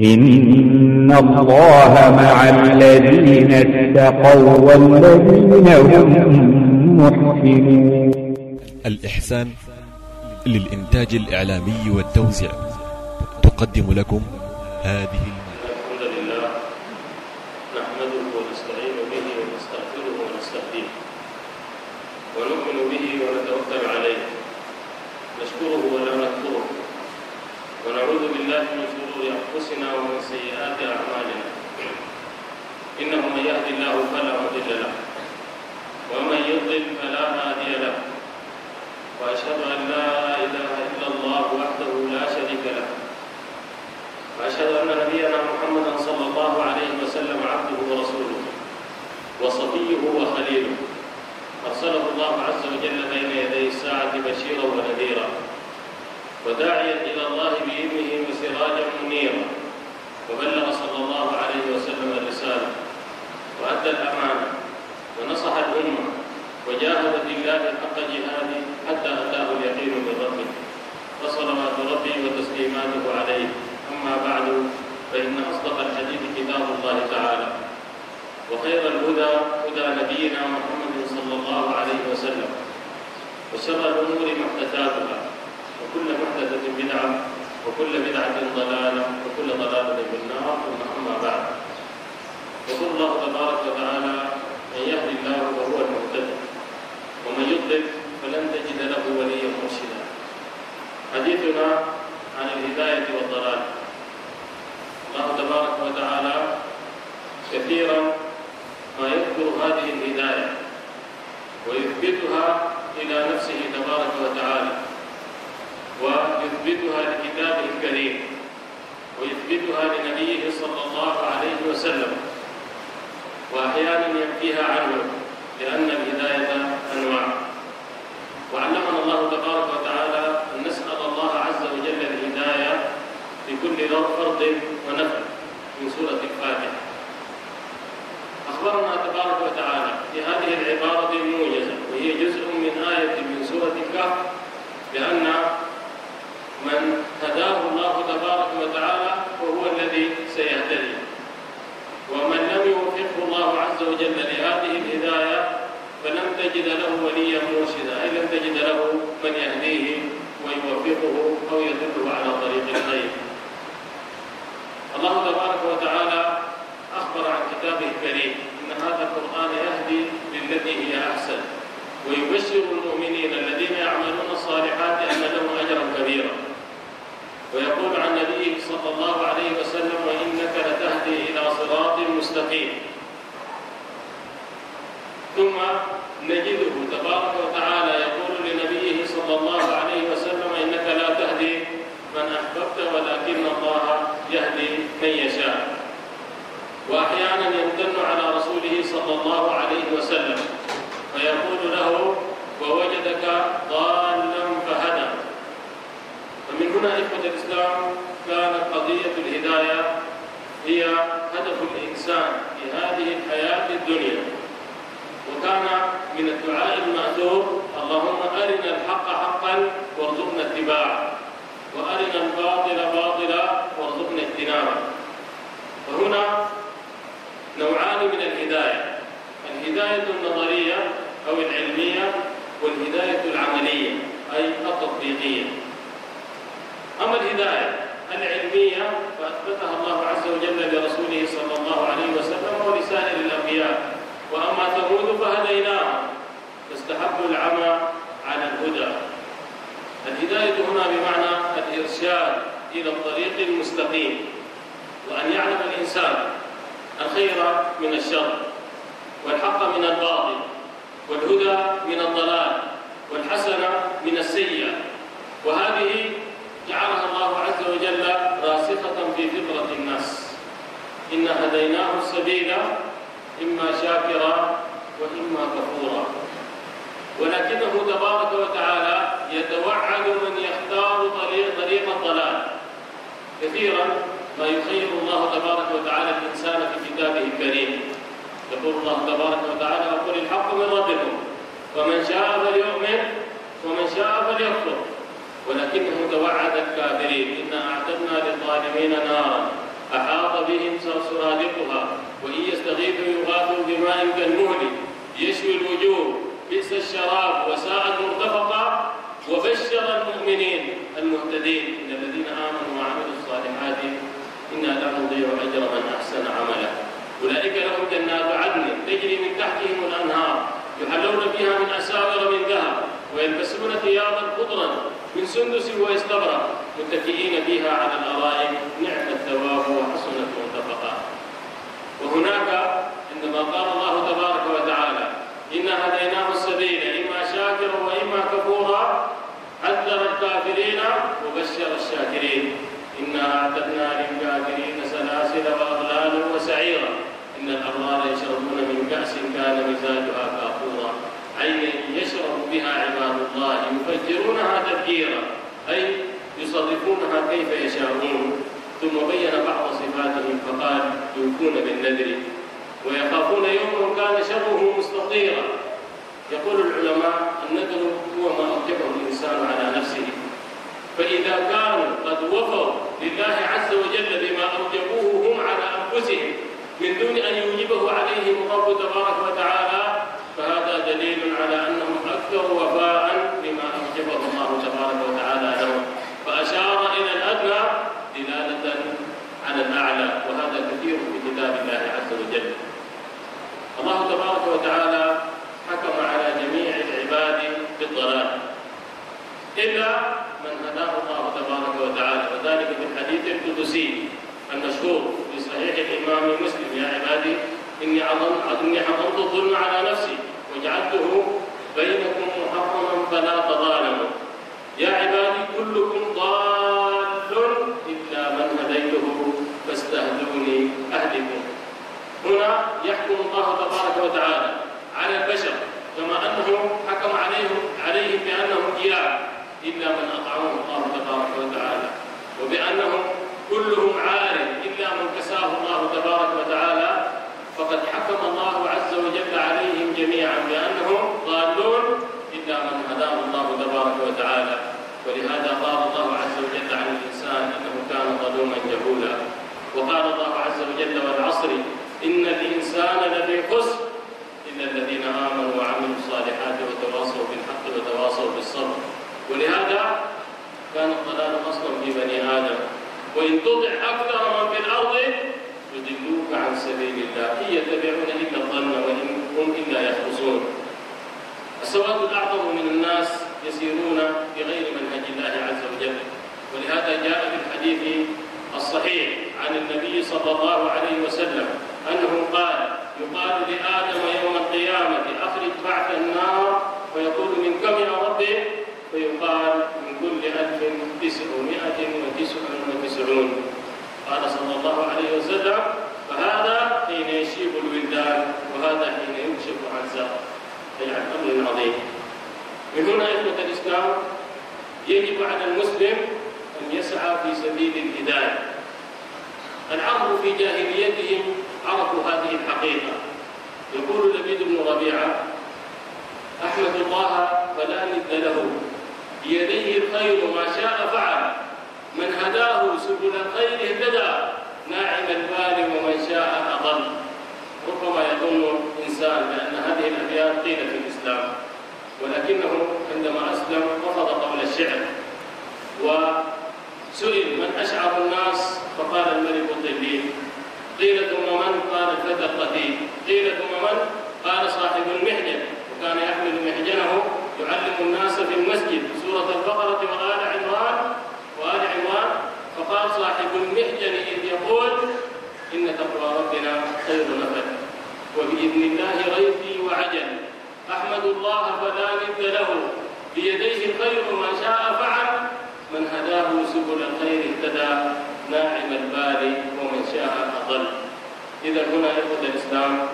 إن الله مع الذين اتقوا والذين هم محسنون الإحسان للإنتاج الإعلامي والتوزيع تقدم لكم هذه الحمد لله نحمده ونستعين به ونستغفره ونستهديه ونؤمن به ونتوكل عليه نشكره ولا نكفره ونعوذ بالله من شرور انفسنا ومن سيئات اعمالنا انه من يهد الله فلا مضل له ومن يضلل فلا هادي له واشهد ان لا اله الا الله وحده لا شريك له واشهد ان نبينا محمدا صلى الله عليه وسلم عبده ورسوله وصفيه وخليله أرسله الله عز وجل بين يدي الساعة بشيرا ونذيرا. وداعيا إلى الله بإذنه وسراجا منيرا. وبلغ صلى الله عليه وسلم الرسالة. وأدى الأمانة. ونصح الأمة. وجاهد في الله حق جهاده حتى أتاه اليقين من ربه وصلوات ربي وتسليماته عليه. أما بعد فإن أصدق الحديث كتاب الله تعالى. وخير الهدى هدى نبينا محمد صلى الله عليه وسلم وشر الأمور محدثاتها وكل محدثة بدعة وكل بدعة ضلالة وكل ضلالة في النار ثم أما بعد. يقول الله تبارك وتعالى من يهدي الله فهو المهتدي ومن يضلل فلن تجد له وليا مرشدا. حديثنا عن الهداية والضلال. الله تبارك وتعالى كثيرا ما يذكر هذه الهداية ويثبتها إلى نفسه تبارك وتعالى ويثبتها لكتابه الكريم ويثبتها لنبيه صلى الله عليه وسلم وأحيانا ينفيها عنه لأن الهداية أنواع. وعلمنا الله تبارك وتعالى أن نسأل الله عز وجل الهداية لكل فرد ونفل من سورة الفاتحة. أخبرنا تبارك وتعالى في هذه العبارة الموجزة وهي جزء من آية من سورة الكهف بأن من هداه الله تبارك وتعالى وهو الذي سيهتدي. ومن لم يوفقه الله عز وجل لهذه الهداية فلم تجد له وليا مرشدا أي لم تجد له من يهديه ويوفقه أو يدله على طريق الخير. الله تبارك وتعالى أخبر عن كتابه الكريم أن هذا القرآن يهدي للتي هي أحسن ويبشر المؤمنين الذين يعملون الصالحات أن لهم أجرا كبيرا. ويقول عن نبيه صلى الله عليه وسلم وإنك لتهدي إلى صراط مستقيم. ثم نجده تبارك وتعالى يقول لنبيه صلى الله عليه وسلم إنك لا تهدي من أحببت ولكن الله يهدي من يشاء. وأحيانا يمتن على رسوله صلى الله عليه وسلم فيقول له ووجدك ضالا فهدى. فمن هنا إخوة الإسلام كانت قضية الهداية هي هدف الإنسان في هذه الحياة الدنيا. وكان من الدعاء المأثور اللهم أرنا الحق حقا وارزقنا اتباعه وأرنا الباطل باطلا وارزقنا اجتنابه. فهنا نوعان من الهداية. الهداية النظرية أو العلمية والهداية العملية أي التطبيقية. أما الهداية العلمية فأثبتها الله عز وجل لرسوله صلى الله عليه وسلم ولسائر الأنبياء. وأما ثمود فهديناهم. فاستحبوا العمى على الهدى. الهداية هنا بمعنى الإرشاد إلى الطريق المستقيم وأن يعلم الإنسان الخير من الشر والحق من الباطل والهدى من الضلال والحسن من السيئة. وهذه جعلها الله عز وجل راسخة في فطرة الناس. إن هديناه السبيل إما شاكرا وإما كفورا. ولكنه تبارك وتعالى يتوعد من يختار طريق, طريق الضلال. كثيرا ما يخير الله تبارك وتعالى الإنسان في كتابه الكريم. يقول الله تبارك وتعالى وقل الحق من ربكم فمن شاء فليؤمن ومن شاء فليكفر. ولكنه توعد الكافرين إنا أعتدنا للظالمين نارا وإن يستغيثوا يغاثوا بماء كالمهل يشوي الوجوه بئس الشراب وساءت مرتفقا وبشر المؤمنين المهتدين. إن الذين آمنوا وعملوا الصالحات إنا لا نضيع أجر من أحسن عملا أولئك لهم جنات عدن تجري من تحتهم الأنهار يحلون فيها من أساور من ذهب ويلبسون ثيابا خضرا من سندس واستبرق متكئين فيها على الأرائك. نعم الثواب وحسنت مرتفقا وهناك عندما قال الله تبارك وتعالى انا هديناه السبيل إما شاكرا وإما كفورا حذر الكافرين وبشر الشاكرين. إنا أعتدنا للكافرين سلاسل وأغلالا وسعيرا. إن الابرار يشربون من كأس كان مزاجها كافورا. عين يشرب بها عباد الله يفجرونها تفجيرا. أي يصرفونها كيف يشاءون. ثم بين بعض صفاتهم فقال يوفون بالنذر ويخافون يوما كان شره مستطيرا. يقول العلماء النذر هو ما أوجبه الإنسان على نفسه فإذا كانوا قد وفوا لله عز وجل بما أوجبوه هم على أنفسهم من دون أن يوجبه عليهم الرب تبارك وتعالى فهذا دليل على أنهم أكثر وفاء لما أوجبه الله تبارك وتعالى لهم. فأشار إلى الأدنى دلالة على الأعلى وهذا كثير في كتاب الله عز وجل. الله تبارك وتعالى حكم على جميع العباد بالضلال. إلا من هداه الله تبارك وتعالى. وذلك في الحديث القدسي المشهور في صحيح الإمام مسلم. يا عبادي عظمت إني حرمت الظلم على نفسي وجعلته بينكم محرما فلا تظالموا. يا عبادي كلكم ضال إلا من هديته فاستهدوني أهلكم. هنا يحكم الله تبارك وتعالى على البشر كما أنه حكم عليهم عليهم بأنهم إياه إلا من أطعمه الله تبارك وتعالى. وبأنهم كلهم عار إلا من كساه الله تبارك وتعالى فقد حكم الله عز وجل عليهم جميعا بأنهم ضالون إلا من هداه الله تبارك وتعالى. ولهذا قال الله عز وجل عن الإنسان أنه كان ظلوما جهولا. وقال الله عز وجل والعصر إن الإنسان لفي خسر إلا الذين آمنوا وعملوا الصالحات وتواصوا بالحق وتواصوا بالصبر. ولهذا كان الضلال أصلا في بني آدم. وإن تطع أكثر من في الأرض يضلوك عن سبيل الله. إن يتبعون إلا الظن وإن هم إلا يخرصون السواد الأعظم من الناس يسيرون بغير منهج الله عز وجل. ولهذا جاء في الحديث الصحيح عن النبي صلى الله عليه وسلم أنه قال يقال لآدم يوم القيامة أخرج بعث النار فيقول من كم يا ربي؟ فيقال من كل ألف تسعمائة وتسع وتسعون. قال صلى الله عليه وسلم فهذا حين يشيب الولدان وهذا حين يكشف عن ساق أي عن أمر عظيم من هنا إخوة الإسلام يجب على المسلم أن يسعى في سبيل الهداية. العرب في جاهليتهم عرفوا هذه الحقيقة. يقول لبيد بن ربيعة أحمد الله فلا ند له. بيديه الخير ما شاء فعل. من هداه سبل الخير اهتدى. ناعم البال ومن شاء أضل. ربما يظن إنسان بأن هذه الأبيات قيلت في الإسلام. ولكنه عندما أسلم رفض قول الشعر. وسئل من أشعر الناس؟ فقال الملك الضليل قيل ثم من؟ قال الفتى القتيل قيل ثم من؟ قال صاحب المحجن. وكان يحمل محجنه يعلم الناس في المسجد. سورة البقرة وآل عمران وآل عمران. فقال صاحب المحجن إذ يقول إن تقوى ربنا خير نفل وبإذن الله ريثي وعجل. أحمد الله فلا ند له. بيديه الخير ما شاء فعل. من هداه سبل الخير اهتدى. ناعم البال ومن شاء أضل. إذا هنا إخوة الإسلام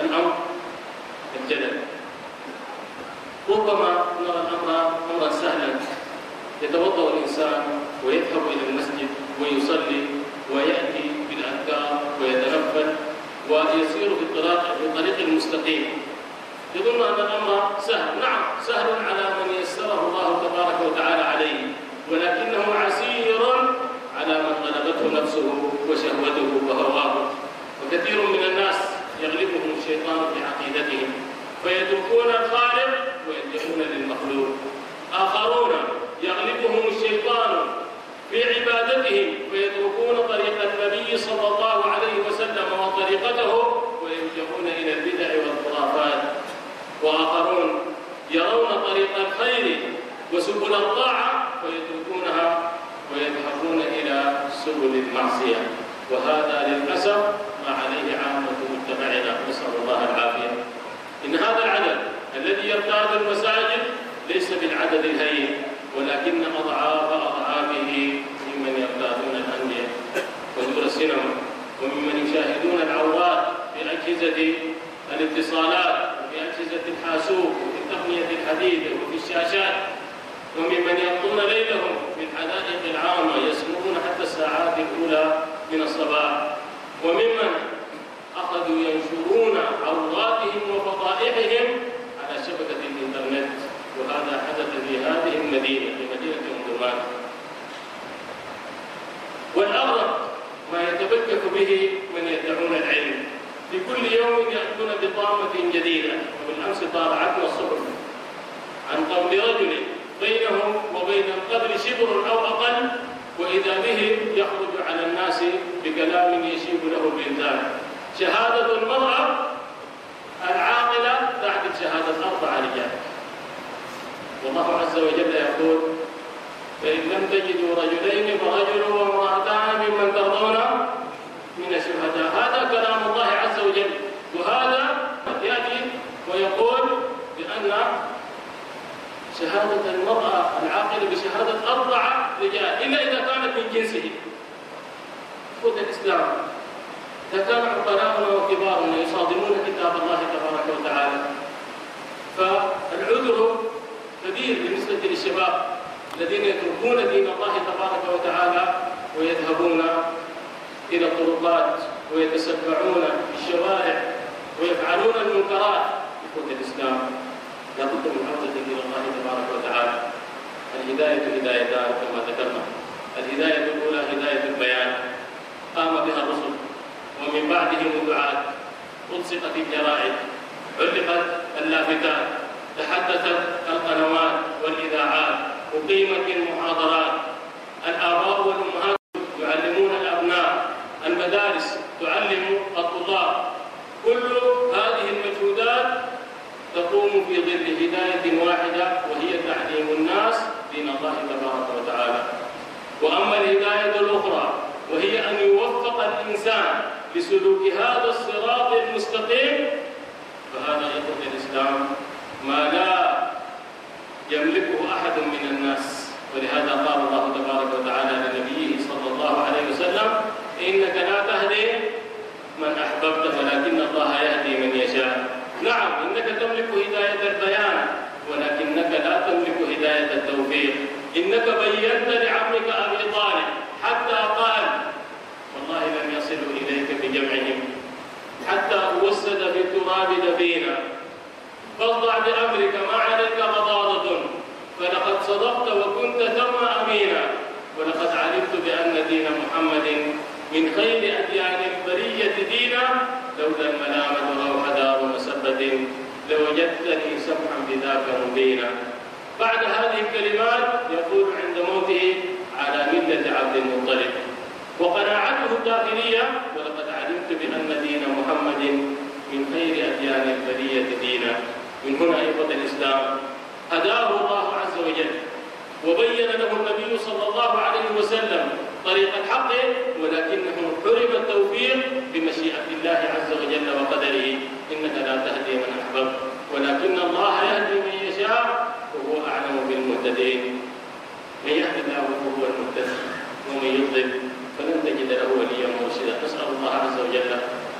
الأمر الجدل. ربما نرى الأمر أمرا سهلا. يتوضأ الإنسان ويذهب إلى المسجد ويصلي ويأتي بالأذكار ويتنفل ويسير في الطريق في الطريق المستقيم يظن أن الأمر سهل. نعم سهل على من يسره الله تبارك وتعالى عليه ولكنه عسير على من غلبته نفسه وشهوته وهواه. وكثير الشيطان في عقيدتهم فيتركون الخالق ويلجؤون للمخلوق. آخرون يغلبهم الشيطان في عبادتهم فيتركون طريق النبي صلى الله عليه وسلم وطريقته ويلجؤون إلى البدع والخرافات. وآخرون يرون طريق الخير وسبل الطاعة ويتركونها ويذهبون إلى سبل المعصية. وهذا للأسف ما عليه عامة مجتمعنا نسأل الله العافية. إن هذا العدد الذي يرتاد المساجد ليس بالعدد الهين ولكن أضعاف أضعافه ممن يرتادون الأندية ودور السينما وممن يشاهدون العورات في أجهزة الاتصالات وفي أجهزة الحاسوب وفي التقنية الحديثة وفي الشاشات. وممن يقضون ليلهم في الحدائق العامة يسمعون حتى الساعات الأولى من الصباح. وممن أخذوا ينشرون عوراتهم وفضائحهم وهذا حدث في هذه المدينة في مدينة أم درمان. والأغرب ما يتبكك به من يدعون العلم. في كل يوم يأتون بطامة جديدة وبالأمس طالعتنا الصبح. عن قول رجل بينهم وبين القدر شبر أو أقل وإذا به يخرج على الناس بكلام يشيب له الإنسان شهادة المرأة العاقلة تعدل شهادة أربع رجال. والله عز وجل يقول فإن لم تجدوا رجلين فرجل وامرأتان ممن ترضون من الشهداء. هذا كلام الله عز وجل. وهذا يأتي ويقول بأن شهادة المرأة العاقلة بشهادة أربعة رجال إلا إذا كانت من جنسه. خذ الإسلام. إذا كان عقلاؤنا وكبارنا يصادمون كتاب الله تبارك وتعالى فالعذر كبير بالنسبة للشباب الذين يتركون دين الله تبارك وتعالى ويذهبون إلى الطرقات ويتسبعون في الشوارع ويفعلون المنكرات إخوة الإسلام. لابد من عودة إلى الله تبارك وتعالى. الهداية هدايتان كما ذكرنا. الهداية الأولى هداية البيان. قام بها الرسل ومن بعدهم الدعاة. ألصقت الجرائد. علقت اللافتات. تحدثت القنوات والإذاعات أقيمت المحاضرات. الآباء والأمهات يعلمون الأبناء. المدارس تعلم الطلاب. كل هذه المجهودات تقوم في ظل هداية واحدة وهي تعليم الناس دين الله تبارك وتعالى. وأما الهداية الأخرى وهي أن يوفق الإنسان لسلوك هذا الصراط المستقيم فهذا إخوة الإسلام ما لا يملكه أحد من الناس؟ ولهذا قال الله تبارك وتعالى لنبيه صلى الله عليه وسلم إنك لا تهدي من أحببت ولكن الله يهدي من يشاء. نعم إنك تملك هداية البيان ولكنك لا تملك هداية التوفيق. إنك بينت لعمك أبي طالب حتى قال والله لم يصلوا إليك بجمعهم حتى وسد في التراب دفينا. فاصدع بأمرك ما عليك غضاضة فلقد صدقت وكنت ثم أمينا. ولقد علمت بأن دين محمد من خير أديان البرية دينا. لولا الملامة أو دار مسبة لوجدتني سمحا بذاك مبينا. بعد هذه الكلمات يقول عند موته على ملة عبد المطلب وقناعته الداخلية ولقد علمت بأن دين محمد من خير أديان البرية دينا. من هنا أيضا الإسلام. هداه الله عز وجل. وبين له النبي صلى الله عليه وسلم طريق الحق ولكنه حرم التوفيق بمشيئة الله عز وجل وقدره. إنك لا تهدي من أحببت. ولكن الله يهدي من يشاء وهو أعلم بالمهتدين. من يهدي الله فهو المهتدي ومن يضلل فلن تجد له وليا مرشدا. نسأل الله عز وجل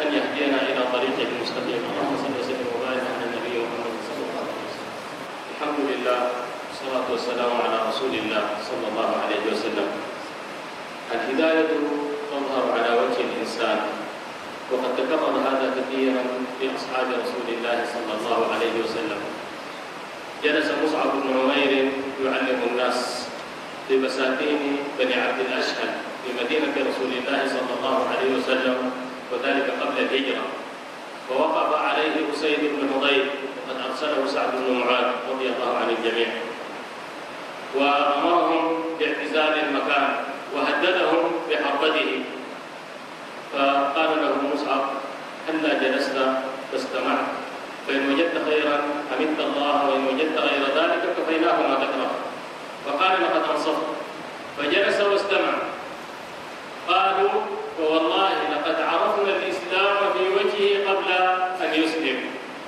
أن يهدينا إلى طريقه المستقيم اللهم صل وسلم وبارك على النبي محمد صلى الله عليه وسلم الحمد لله والصلاة والسلام على رسول الله صلى الله عليه وسلم الهداية تظهر على وجه الإنسان وقد تكرر هذا كثيرا في أصحاب رسول الله صلى الله عليه وسلم. جلس مصعب بن عمير يعلم الناس في بساتين بني عبد الأشهل في مدينة رسول الله صلى الله عليه وسلم وذلك قبل الهجرة. فوقف عليه أسيد بن حضير وقد أرسله سعد بن معاذ رضي الله عن الجميع. وأمرهم باعتزال المكان وهددهم بحربته. فقال له مصعب هلا جلست فاستمعت. فإن وجدت خيرا حمدت الله وإن وجدت غير ذلك كفيناه ما تكره فقال لقد أنصفت. فجلس واستمع. قالوا فوالله لقد عرفنا الإسلام في وجهه قبل أن يسلم.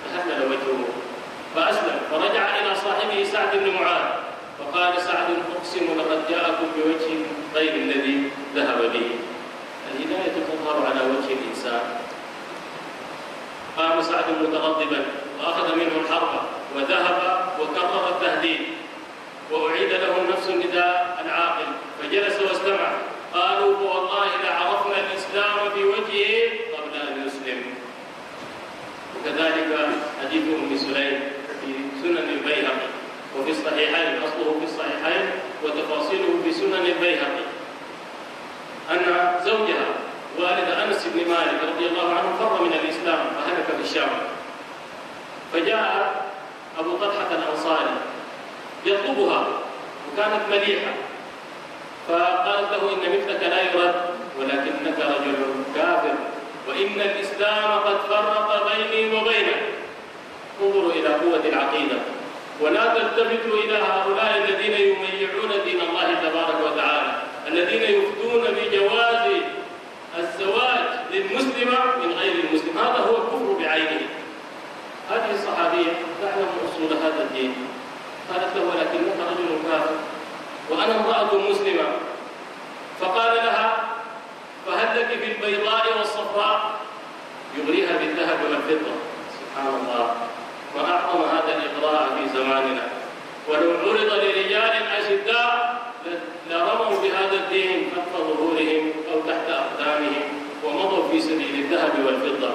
فهلل وجهه. فأسلم فرجع إلى صاحبه سعد بن معاذ. فقال سعد أقسم لقد جاءكم بوجه غير الذي ذهب به. الهداية تظهر على وجه الإنسان. قام سعد متغضبا وأخذ منه الحرب وذهب وكرر التهديد. وأعيد له نفس النداء العاقل فجلس واستمع. قالوا فوالله لعرفنا الإسلام في وجهه قبل أن يسلم. وكذلك حديث أم سليم في سنن البيهقي وفي الصحيحين أصله في الصحيحين وتفاصيله في سنن البيهقي. أن زوجها والد أنس بن مالك رضي الله عنه فر من الإسلام فهلك في الشام. فجاء أبو طلحة الأنصاري يطلبها وكانت مليحة. فقالت له إن مثلك لا يرد ولكنك رجل كافر وإن الإسلام قد فرق بيني وبينك. انظروا إلى قوة العقيدة ولا تلتفتوا إلى هؤلاء الذين يميعون دين الله تبارك وتعالى. الذين يفتون بجواز الزواج للمسلمة من غير المسلم. هذا هو الكفر بعينه. هذه الصحابية تعلم أصول هذا الدين. قالت له ولكنك رجل كافر وأنا امرأة مسلمة. فقال لها فهل لك في البيضاء والصفراء؟ يغريها بالذهب والفضة. سبحان الله. ما أعظم هذا الإغراء في زماننا. ولو عرض لرجال أشداء لرموا بهذا الدين خلف ظهورهم أو تحت أقدامهم ومضوا في سبيل الذهب والفضة.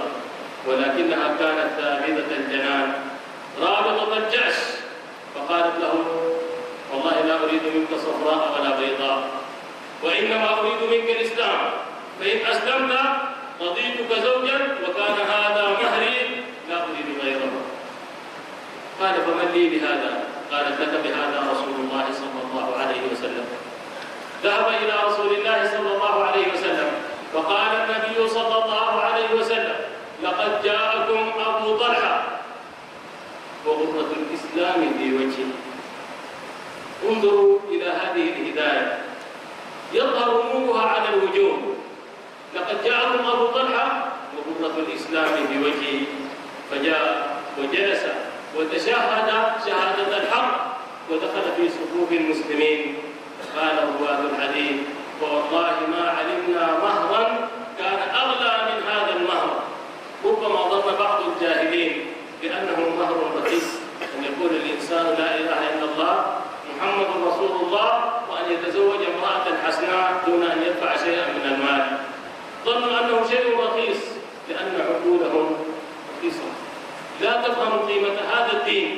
ولكنها كانت ثابتة الجنان. رابطة الجأش فقالت له والله لا أريد منك صفراء ولا بيضاء وإنما أريد منك الإسلام. فإن أسلمت رضيتك زوجا وكان هذا مهري لا أريد غيره. قال فمن لي بهذا؟ قالت لك بهذا رسول الله صلى الله عليه وسلم. ذهب إلى رسول الله صلى الله عليه وسلم فقال النبي صلى الله عليه وسلم لقد جاءكم أبو طلحة. وغرة الإسلام في وجهه انظروا إلى هذه الهداية. يظهر نورها على الوجوه. لقد جاءكم أبو طلحة. وغرة الإسلام في وجهه فجاء وجلس وتشهد شهادة الحق ودخل في صفوف المسلمين. قال رواه الحديث فوالله ما علمنا مهرا كان أغلى من هذا المهر. ربما ظن بعض الجاهلين بأنه مهر رخيص أن يقول الإنسان لا إله إلا الله محمد رسول الله وأن يتزوج امرأة حسناء دون أن يدفع شيئا من المال. ظنوا أنه شيء رخيص لأن عقولهم رخيصة. لا تفهم قيمة هذا الدين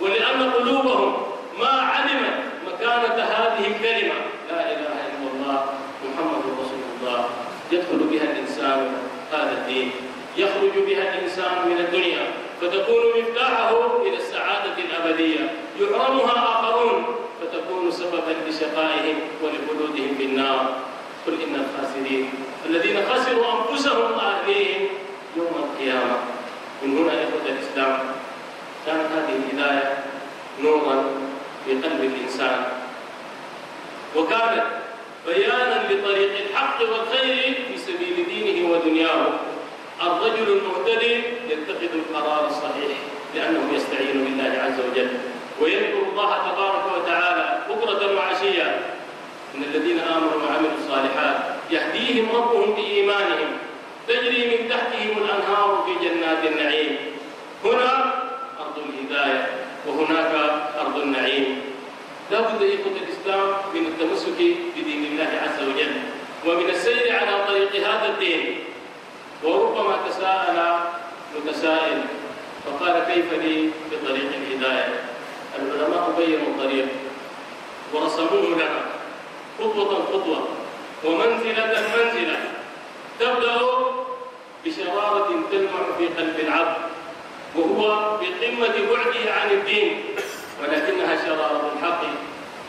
ولأن قلوبهم ما علمت مكانة هذه الكلمة. لا إله إلا الله محمد رسول الله. يدخل بها الإنسان هذا الدين. يخرج بها الإنسان من الدنيا فتكون مفتاحه إلى السعادة الأبدية. يحرمها آخرون فتكون سببا لشقائهم ولخلودهم في النار. قل إن الخاسرين الذين خسروا أنفسهم وأهليهم يوم القيامة. من هنا إخوة الإسلام كانت هذه الهداية نورا في قلب الإنسان. وكانت بيانا لطريق الحق والخير في سبيل دينه ودنياه. الرجل المهتدي يتخذ القرار الصحيح لأنه يستعين بالله عز وجل ويذكر الله تبارك وتعالى بكرة وعشيا إن الذين آمنوا وعملوا الصالحات يهديهم ربهم بإيمانهم تجري من تحتهم الأنهار في جنات النعيم. هنا أرض الهداية وهناك أرض النعيم. لا بد إخوة الإسلام من التمسك بدين الله عز وجل ومن السير على طريق هذا الدين. وربما تساءل متسائل فقال كيف لي بطريق الهداية؟ العلماء بينوا الطريق ورسموه لنا خطوة خطوة ومنزلة منزلة. تبدأ بشرارة تلمع في قلب العبد وهو بقمة بعده عن الدين ولكنها شرارة الحق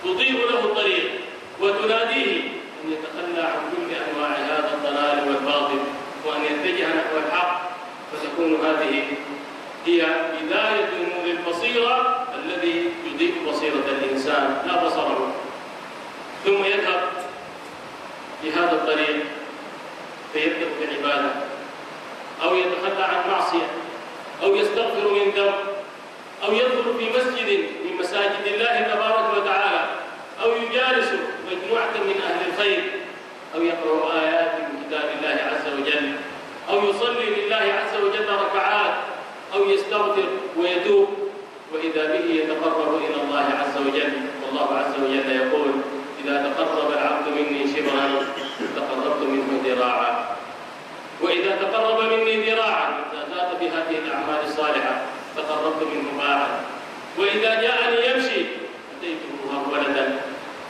تضيء له الطريق وتناديه أن يتخلى عن كل أنواع هذا الضلال والباطل وأن يتجه نحو الحق. فتكون هذه هي بداية نور البصيرة الذي يضيء بصيرة الإنسان لا بصره. ثم يذهب في هذا الطريق فيبدأ بعبادة. أو يتخلى عن معصية أو يستغفر من ذنب أو يدخل في مسجد من مساجد الله تبارك وتعالى أو يجالس مجموعة من أهل الخير أو يقرأ آيات من كتاب الله عز وجل أو يصلي لله عز وجل ركعات أو يستغفر ويتوب وإذا به يتقرب إلى الله عز وجل. والله عز وجل يقول إذا تقرب العبد مني شبرا تقربت منه ذراعا. وإذا تقرب مني ذراعا زاد بهذه الأعمال الصالحة تقربت منه باعا. وإذا جاءني يمشي أتيته ولدا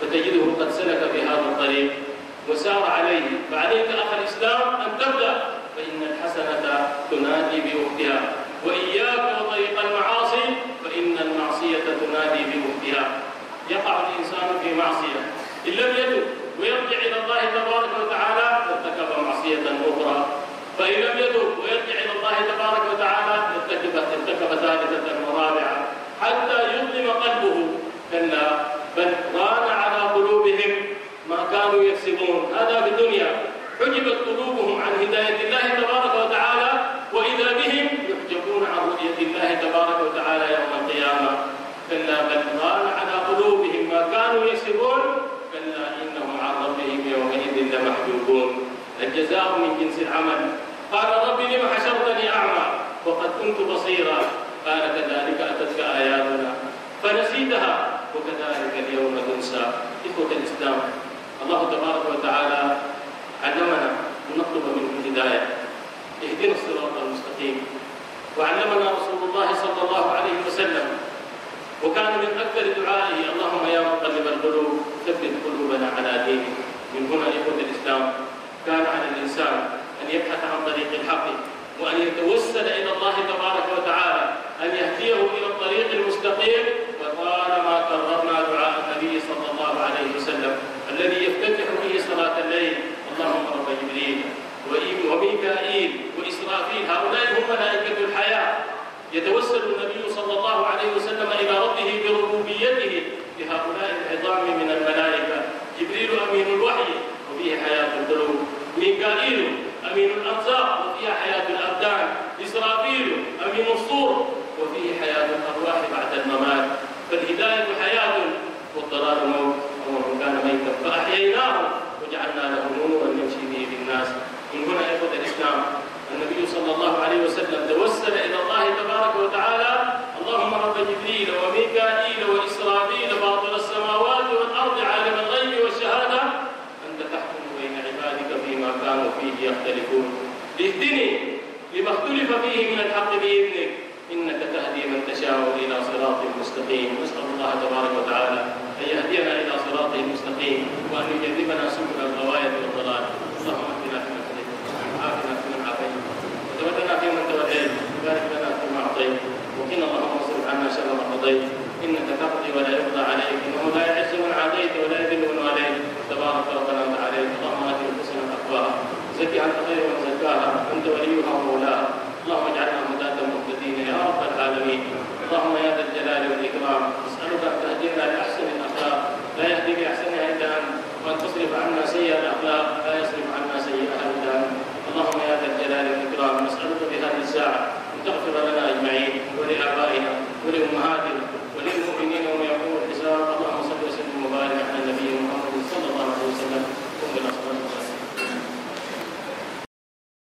فتجده قد سلك في هذا الطريق وسار عليه. فعليك أخ الإسلام أن تبدأ فإن الحسنة تنادي بأختها وإياك وطريق المعاصي فإن المعصية تنادي بأختها يقع الإنسان في معصية. إن لم يتب ويرجع إلى الله تبارك وتعالى ارتكب معصية أخرى فإن لم يتب ويرجع إلى الله تبارك وتعالى ارتكب ارتكب ثالثة ورابعة حتى يظلم قلبه. كلا بل ران على قلوبهم ما كانوا يكسبون. هذا في الدنيا. حجبت قلوبهم عن هداية الله تبارك وتعالى وإذا بهم يحجبون عن رؤية الله تبارك وتعالى يوم القيامة. كلا بل ران على قلوبهم ما كانوا يكسبون. كلا إنهم عن ربهم يومئذ لمحجوبون. الجزاء من جنس العمل قال رب لم حشرتني أعمى وقد كنت بصيرا قال كذلك أتتك آياتنا. فنسيتها وكذلك اليوم تنسى. إخوة الإسلام الله تبارك وتعالى علمنا أن نطلب منه الهداية. اهدنا الصراط المستقيم. وعلمنا رسول الله صلى الله عليه وسلم. وكان من أكثر دعائه اللهم يا مقلب القلوب ثبت قلوبنا على دينك. من هنا إخوة الإسلام كان على الإنسان أن يبحث عن طريق الحق. وأن يتوسل إلى الله تبارك وتعالى أن يهديه إلى الطريق المستقيم. وطالما كررنا دعاء النبي صلى الله عليه وسلم الذي يفتتح به صلاة الليل. اللهم رب جبريل وميكائيل وإسرافيل. هؤلاء هم ملائكة الحياة. يتوسل النبي صلى الله عليه وسلم إلى ربه بربوبيته. بهؤلاء العظام من الملائكة. جبريل أمين الوحي. وفيه حياة القلوب. ميكائيل أمين الأرزاق وفيها حياة الأبدان إسرافيل أمين الصور وفيه حياة الأرواح بعد الممات. فالهداية حياة والضلال موت. ومن كان ميتا فأحييناه وجعلنا له نورا يمشي به في الناس. من هنا إخوة الإسلام النبي صلى الله عليه وسلم توسل إلى الله تبارك وتعالى اللهم رب جبريل وميكائيل وإسرافيل فاطر كانوا فيه يختلفون. اهدني لما اختلف فيه من الحق بإذنك. إنك تهدي من تشاء إلى صراط مستقيم. نسأل الله تبارك وتعالى أن يهدينا إلى صراطه المستقيم وأن يجذبنا سبل الغواية والضلال. اللهم اهدنا فيمن هديت وعافنا فيمن عافيت وتولنا فيمن توليت وبارك لنا فيما أعطيت. وقنا اللهم واصرف عنا شر ما قضيت. إنك تقضي ولا يقضى عليك. إنه لا يعز من عاديت ولا يذل من واليت. تبارك ربنا وتعالى اللهم آت نفوسنا تقواها. زكها خير من زكاها. انت وليها ومولاها اللهم اجعلنا هداة مهتدين يا رب العالمين. اللهم يا ذا الجلال والإكرام. نسألك أن تهدينا لأحسن الأخلاق. لا يهدي بأحسنها إلا أنت. وأن تصرف عنا سيئ الأخلاق. لا يصرف عنا سيئها إلا أنت. اللهم يا ذا الجلال والإكرام. نسألك بهذه الساعة أن تغفر لنا أجمعين ولآبائنا ولأمهاتنا